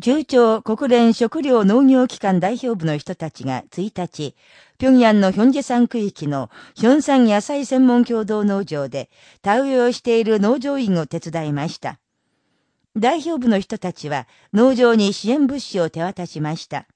中朝国連食糧農業機関代表部の人たちが1日、平壌のヒョンジェ山区域のヒョン山野菜専門共同農場で田植えをしている農場員を手伝いました。代表部の人たちは農場に支援物資を手渡しました。